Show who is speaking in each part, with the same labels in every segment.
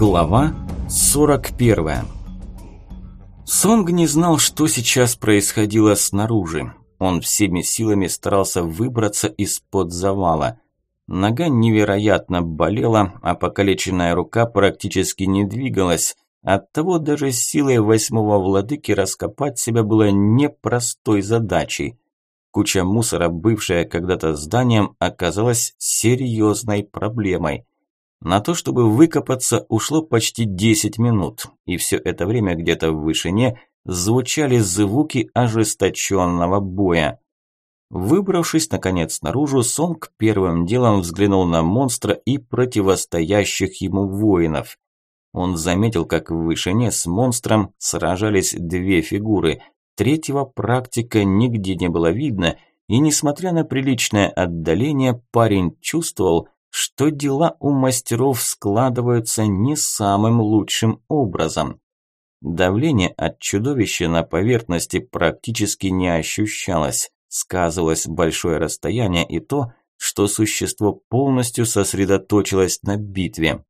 Speaker 1: Глава 41 Сонг не знал, что сейчас происходило снаружи. Он всеми силами старался выбраться из-под завала. Нога невероятно болела, а покалеченная рука практически не двигалась. Оттого даже силой восьмого владыки раскопать себя было непростой задачей. Куча мусора, бывшая когда-то зданием, оказалась серьезной проблемой. На то, чтобы выкопаться, ушло почти 10 минут, и все это время где-то в вышине звучали звуки ожесточенного боя. Выбравшись, наконец, наружу, Сонг первым делом взглянул на монстра и противостоящих ему воинов. Он заметил, как в вышине с монстром сражались две фигуры. Третьего практика нигде не было видно, и несмотря на приличное отдаление, парень чувствовал, что дела у мастеров складываются не самым лучшим образом. Давление от чудовища на поверхности практически не ощущалось, сказывалось большое расстояние и то, что существо полностью сосредоточилось на битве.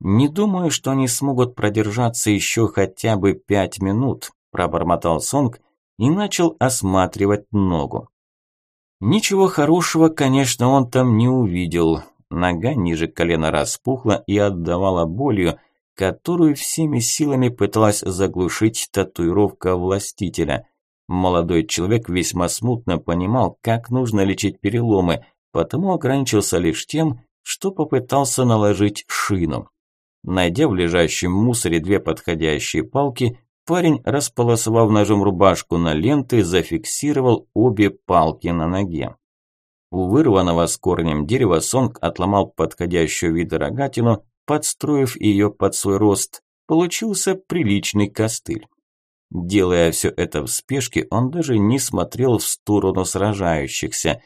Speaker 1: «Не думаю, что они смогут продержаться еще хотя бы пять минут», – пробормотал Сонг и начал осматривать ногу. Ничего хорошего, конечно, он там не увидел. Нога ниже колена распухла и отдавала болью, которую всеми силами пыталась заглушить татуировка властителя. Молодой человек весьма смутно понимал, как нужно лечить переломы, потому ограничился лишь тем, что попытался наложить шину. Найдя в лежащем мусоре две подходящие палки, парень, располосовав ножом рубашку на ленты, зафиксировал обе палки на ноге. У вырванного с корнем дерева Сонг отломал подходящую вида рогатину, подстроив ее под свой рост. Получился приличный костыль. Делая все это в спешке, он даже не смотрел в сторону сражающихся.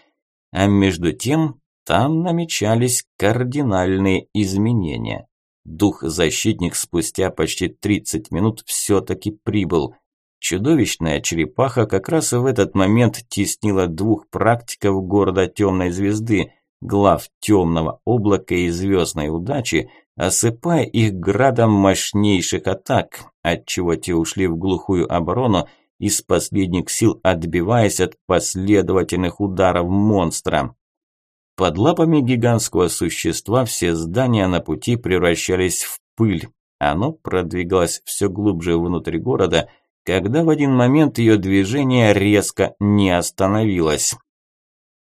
Speaker 1: А между тем, там намечались кардинальные изменения. Дух-защитник спустя почти 30 минут все-таки прибыл – Чудовищная черепаха как раз в этот момент теснила двух практиков города Темной Звезды, глав Темного Облака и Звездной Удачи, осыпая их градом мощнейших атак, отчего те ушли в глухую оборону, из последних сил отбиваясь от последовательных ударов монстра. Под лапами гигантского существа все здания на пути превращались в пыль. Оно продвигалось все глубже внутрь города, когда в один момент ее движение резко не остановилось.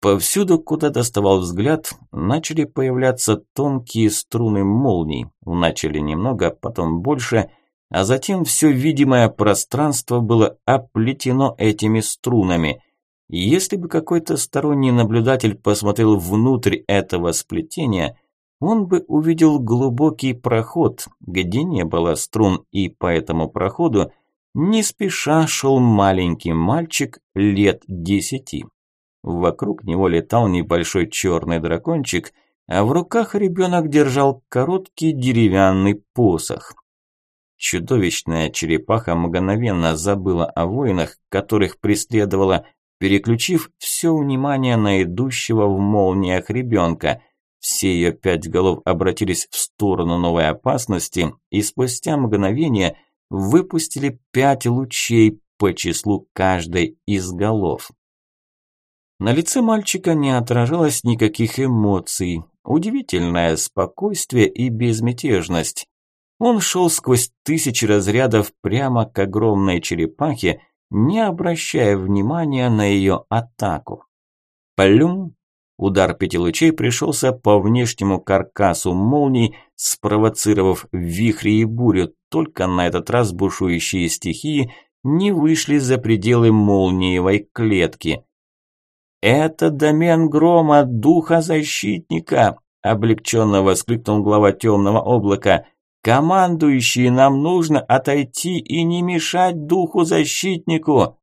Speaker 1: Повсюду, куда доставал взгляд, начали появляться тонкие струны молний. Вначале немного, потом больше, а затем все видимое пространство было оплетено этими струнами. если бы какой-то сторонний наблюдатель посмотрел внутрь этого сплетения, он бы увидел глубокий проход, где не было струн, и по этому проходу – не спеша шел маленький мальчик лет десяти. Вокруг него летал небольшой черный дракончик, а в руках ребенок держал короткий деревянный посох. Чудовищная черепаха мгновенно забыла о воинах, которых преследовала, переключив все внимание на идущего в молниях ребенка. Все ее пять голов обратились в сторону новой опасности, и спустя мгновение – выпустили пять лучей по числу каждой из голов. На лице мальчика не отражалось никаких эмоций, удивительное спокойствие и безмятежность. Он шел сквозь тысячи разрядов прямо к огромной черепахе, не обращая внимания на ее атаку. Плюм! Удар пяти лучей пришелся по внешнему каркасу молний, спровоцировав вихри и бурю, только на этот раз бушующие стихии не вышли за пределы молниевой клетки. «Это домен грома духа защитника!» – облегченно воскликнул глава темного облака. «Командующий, нам нужно отойти и не мешать духу защитнику!»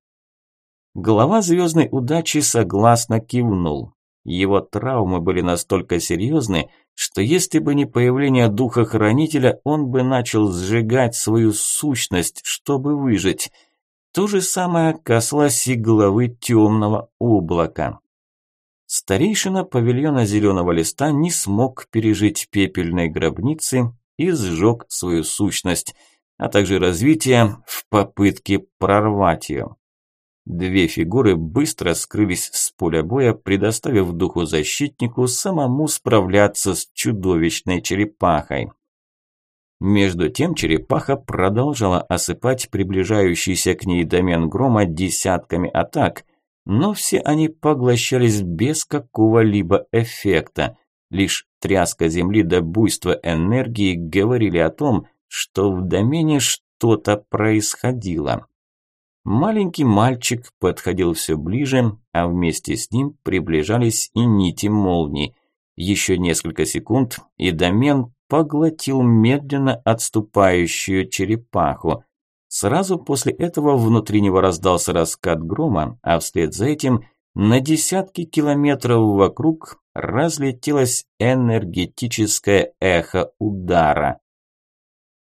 Speaker 1: Глава звездной удачи согласно кивнул. Его травмы были настолько серьезны, что если бы не появление духа-хранителя, он бы начал сжигать свою сущность, чтобы выжить. То же самое касалось и главы темного облака. Старейшина павильона зеленого листа не смог пережить пепельной гробницы и сжег свою сущность, а также развитие в попытке прорвать ее. Две фигуры быстро скрылись с поля боя, предоставив духу-защитнику самому справляться с чудовищной черепахой. Между тем черепаха продолжала осыпать приближающийся к ней домен грома десятками атак, но все они поглощались без какого-либо эффекта. Лишь тряска земли до буйства энергии говорили о том, что в домене что-то происходило. Маленький мальчик подходил все ближе, а вместе с ним приближались и нити молний. Еще несколько секунд, и домен поглотил медленно отступающую черепаху. Сразу после этого внутри него раздался раскат грома, а вслед за этим на десятки километров вокруг разлетелось энергетическое эхо удара.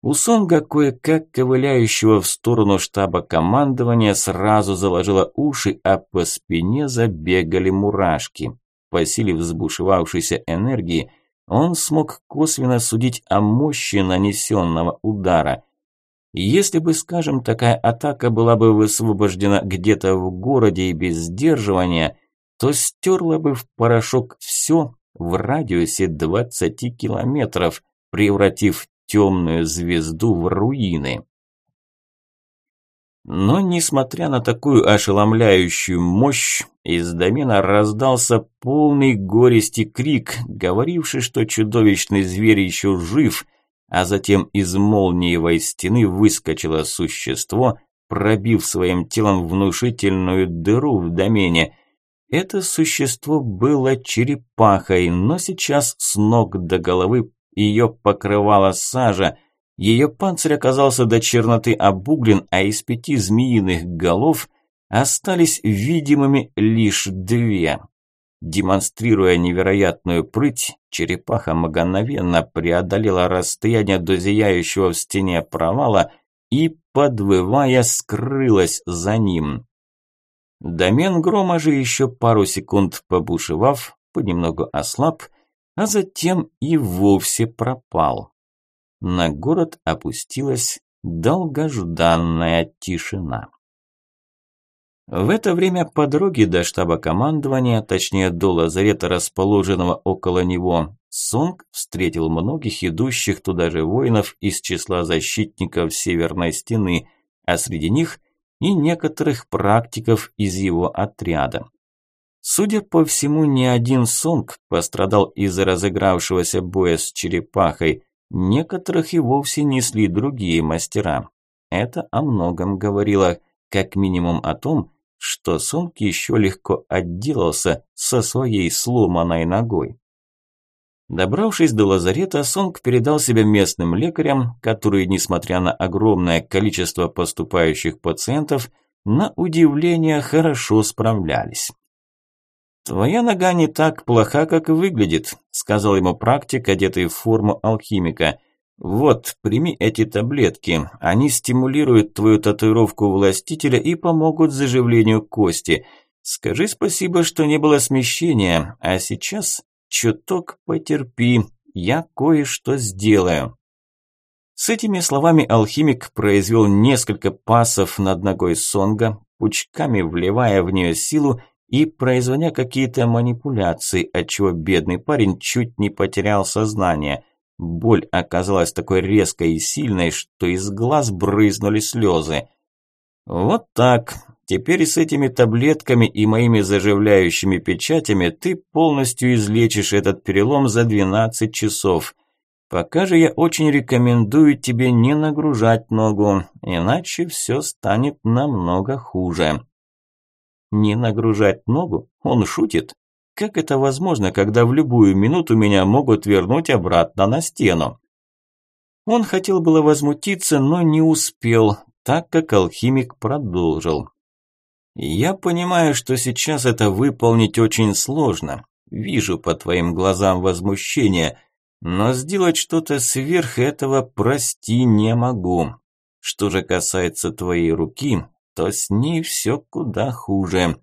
Speaker 1: У Сонга, кое-как ковыляющего в сторону штаба командования, сразу заложило уши, а по спине забегали мурашки. По силе взбушевавшейся энергии он смог косвенно судить о мощи нанесенного удара. Если бы, скажем, такая атака была бы высвобождена где-то в городе и без сдерживания, то стерла бы в порошок все в радиусе 20 километров, превратив темную звезду в руины. Но, несмотря на такую ошеломляющую мощь, из домена раздался полный горести крик, говоривший, что чудовищный зверь еще жив, а затем из молниевой стены выскочило существо, пробив своим телом внушительную дыру в домене. Это существо было черепахой, но сейчас с ног до головы ее покрывала сажа. Ее панцирь оказался до черноты обуглен, а из пяти змеиных голов остались видимыми лишь две. Демонстрируя невероятную прыть, черепаха мгновенно преодолела расстояние до зияющего в стене провала и, подвывая, скрылась за ним. Домен грома же еще пару секунд побушевав, понемногу ослаб а затем и вовсе пропал. На город опустилась долгожданная тишина. В это время по дороге до штаба командования, точнее до лазарета, расположенного около него, Сонг встретил многих идущих туда же воинов из числа защитников Северной Стены, а среди них и некоторых практиков из его отряда. Судя по всему, ни один Сонг пострадал из-за разыгравшегося боя с черепахой. Некоторых и вовсе несли другие мастера. Это о многом говорило, как минимум о том, что Сонг еще легко отделался со своей сломанной ногой. Добравшись до лазарета, Сонг передал себя местным лекарям, которые, несмотря на огромное количество поступающих пациентов, на удивление хорошо справлялись. «Твоя нога не так плоха, как выглядит», – сказал ему практик, одетый в форму алхимика. «Вот, прими эти таблетки. Они стимулируют твою татуировку властителя и помогут заживлению кости. Скажи спасибо, что не было смещения, а сейчас чуток потерпи, я кое-что сделаю». С этими словами алхимик произвел несколько пасов над ногой Сонга, пучками вливая в нее силу и производя какие-то манипуляции, отчего бедный парень чуть не потерял сознание. Боль оказалась такой резкой и сильной, что из глаз брызнули слезы. Вот так. Теперь с этими таблетками и моими заживляющими печатями ты полностью излечишь этот перелом за 12 часов. Пока же я очень рекомендую тебе не нагружать ногу, иначе все станет намного хуже. Не нагружать ногу? Он шутит. Как это возможно, когда в любую минуту меня могут вернуть обратно на стену? Он хотел было возмутиться, но не успел, так как алхимик продолжил. «Я понимаю, что сейчас это выполнить очень сложно. Вижу по твоим глазам возмущение, но сделать что-то сверх этого, прости, не могу. Что же касается твоей руки, то с ней все куда хуже.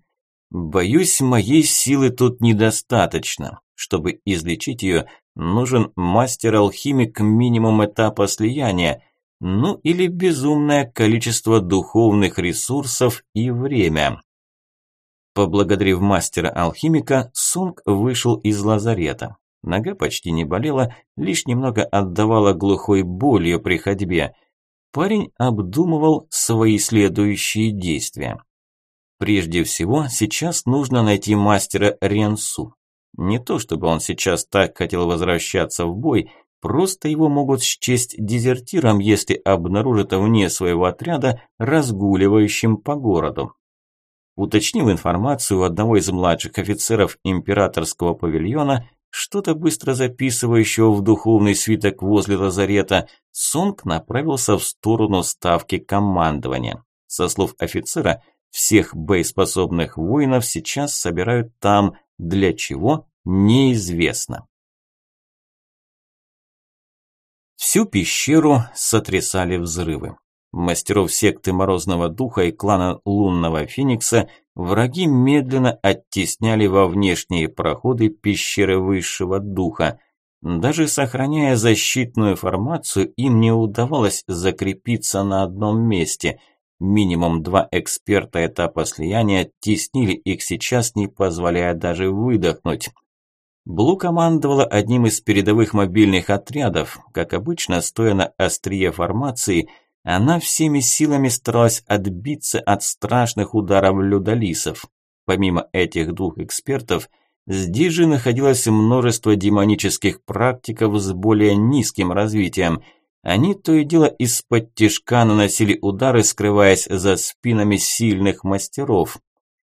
Speaker 1: Боюсь, моей силы тут недостаточно. Чтобы излечить ее, Нужен мастер-алхимик минимум этапа слияния, ну или безумное количество духовных ресурсов и время. Поблагодарив мастера-алхимика, Сунг вышел из лазарета. Нога почти не болела, лишь немного отдавала глухой болью при ходьбе. Парень обдумывал свои следующие действия. Прежде всего, сейчас нужно найти мастера Ренсу. Не то чтобы он сейчас так хотел возвращаться в бой, просто его могут счесть дезертиром, если обнаружат вне своего отряда разгуливающим по городу. Уточнив информацию у одного из младших офицеров императорского павильона, что-то быстро записывающего в духовный свиток возле лазарета, Сонг направился в сторону ставки командования. Со слов офицера, всех боеспособных воинов сейчас собирают там, для чего – неизвестно. Всю пещеру сотрясали взрывы мастеров секты Морозного Духа и клана Лунного Феникса, враги медленно оттесняли во внешние проходы пещеры Высшего Духа. Даже сохраняя защитную формацию, им не удавалось закрепиться на одном месте. Минимум два эксперта этапа слияния теснили их сейчас, не позволяя даже выдохнуть. Блу командовала одним из передовых мобильных отрядов, как обычно, стоя на острие формации – она всеми силами старалась отбиться от страшных ударов людолисов. Помимо этих двух экспертов, здесь же находилось множество демонических практиков с более низким развитием. Они то и дело из-под тишка наносили удары, скрываясь за спинами сильных мастеров.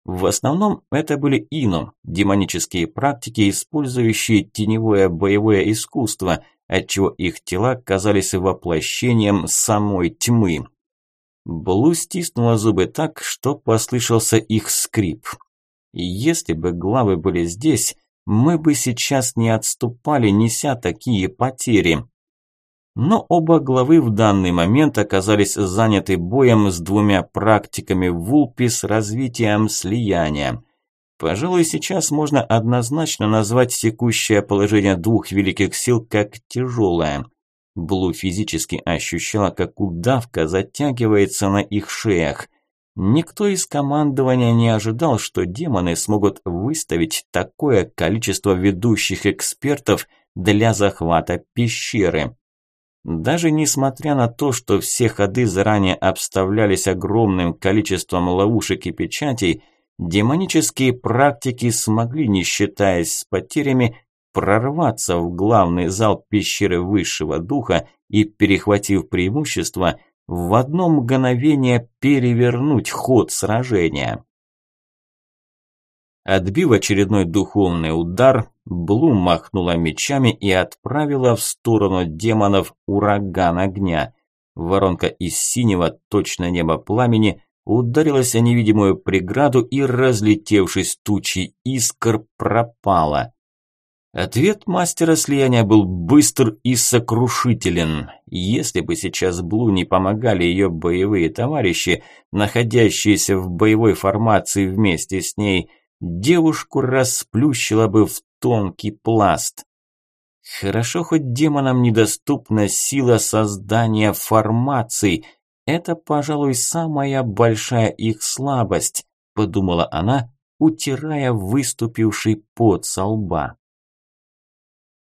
Speaker 1: В основном это были ину, демонические практики, использующие теневое боевое искусство – отчего их тела казались воплощением самой тьмы. Блу стиснула зубы так, что послышался их скрип. Если бы главы были здесь, мы бы сейчас не отступали, неся такие потери. Но оба главы в данный момент оказались заняты боем с двумя практиками Вулпи с развитием слияния. Пожалуй, сейчас можно однозначно назвать текущее положение двух великих сил как тяжелое. Блу физически ощущала, как удавка затягивается на их шеях. Никто из командования не ожидал, что демоны смогут выставить такое количество ведущих экспертов для захвата пещеры. Даже несмотря на то, что все ходы заранее обставлялись огромным количеством ловушек и печатей, демонические практики смогли, не считаясь с потерями, прорваться в главный зал пещеры высшего духа и, перехватив преимущество, в одно мгновение перевернуть ход сражения. Отбив очередной духовный удар, Блум махнула мечами и отправила в сторону демонов ураган огня. Воронка из синего, точно неба пламени, ударилась о невидимую преграду и, разлетевшись тучей искр, пропала. Ответ мастера слияния был быстр и сокрушителен. Если бы сейчас Блу не помогали ее боевые товарищи, находящиеся в боевой формации вместе с ней, девушку расплющила бы в тонкий пласт. Хорошо, хоть демонам недоступна сила создания формаций – это, пожалуй, самая большая их слабость, подумала она, утирая выступивший пот со лба.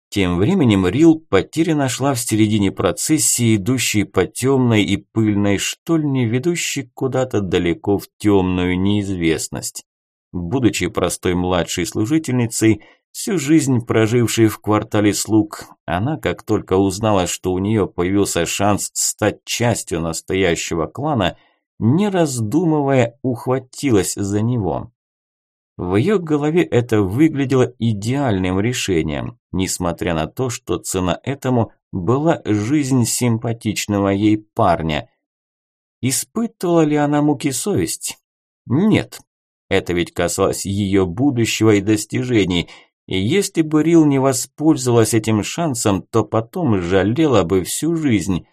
Speaker 1: Тем временем Рил потерянно шла в середине процессии, идущей по темной и пыльной штольне, ведущей куда-то далеко в темную неизвестность. Будучи простой младшей служительницей, Всю жизнь прожившей в квартале слуг, она, как только узнала, что у нее появился шанс стать частью настоящего клана, не раздумывая, ухватилась за него. В ее голове это выглядело идеальным решением, несмотря на то, что цена этому была жизнь симпатичного ей парня. Испытывала ли она муки совесть? Нет. Это ведь касалось ее будущего и достижений – и если бы Рил не воспользовалась этим шансом, то потом жалела бы всю жизнь.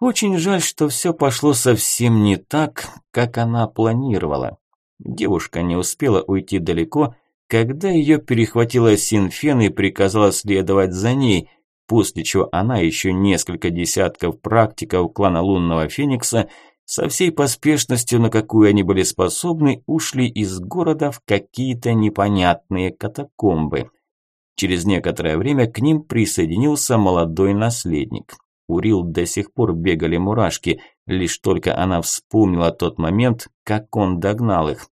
Speaker 1: Очень жаль, что все пошло совсем не так, как она планировала. Девушка не успела уйти далеко, когда ее перехватила Синфен и приказала следовать за ней, после чего она еще несколько десятков практиков клана Лунного Феникса со всей поспешностью, на какую они были способны, ушли из города в какие-то непонятные катакомбы. Через некоторое время к ним присоединился молодой наследник. У Рил до сих пор бегали мурашки, лишь только она вспомнила тот момент, как он догнал их.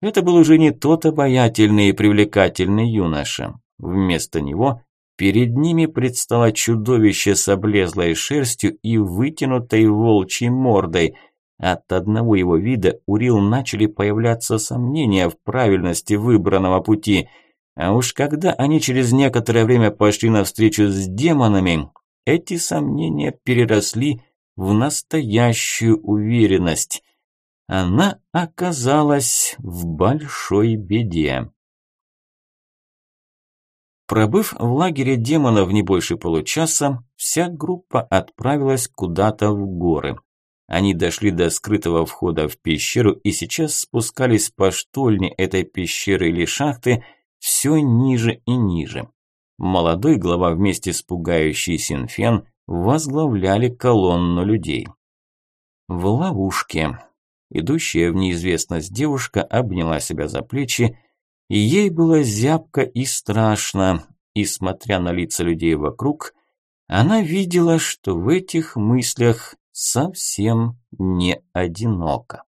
Speaker 1: Это был уже не тот обаятельный и привлекательный юноша. Вместо него перед ними предстало чудовище с облезлой шерстью и вытянутой волчьей мордой. От одного его вида у Рил начали появляться сомнения в правильности выбранного пути. А уж когда они через некоторое время пошли навстречу с демонами, эти сомнения переросли в настоящую уверенность. Она оказалась в большой беде. Пробыв в лагере демонов не больше получаса, вся группа отправилась куда-то в горы. Они дошли до скрытого входа в пещеру и сейчас спускались по штольне этой пещеры или шахты все ниже и ниже. Молодой глава вместе с пугающей Синфен возглавляли колонну людей. В ловушке. Идущая в неизвестность девушка обняла себя за плечи, и ей было зябко и страшно, и, смотря на лица людей вокруг, она видела, что в этих мыслях совсем не одиноко.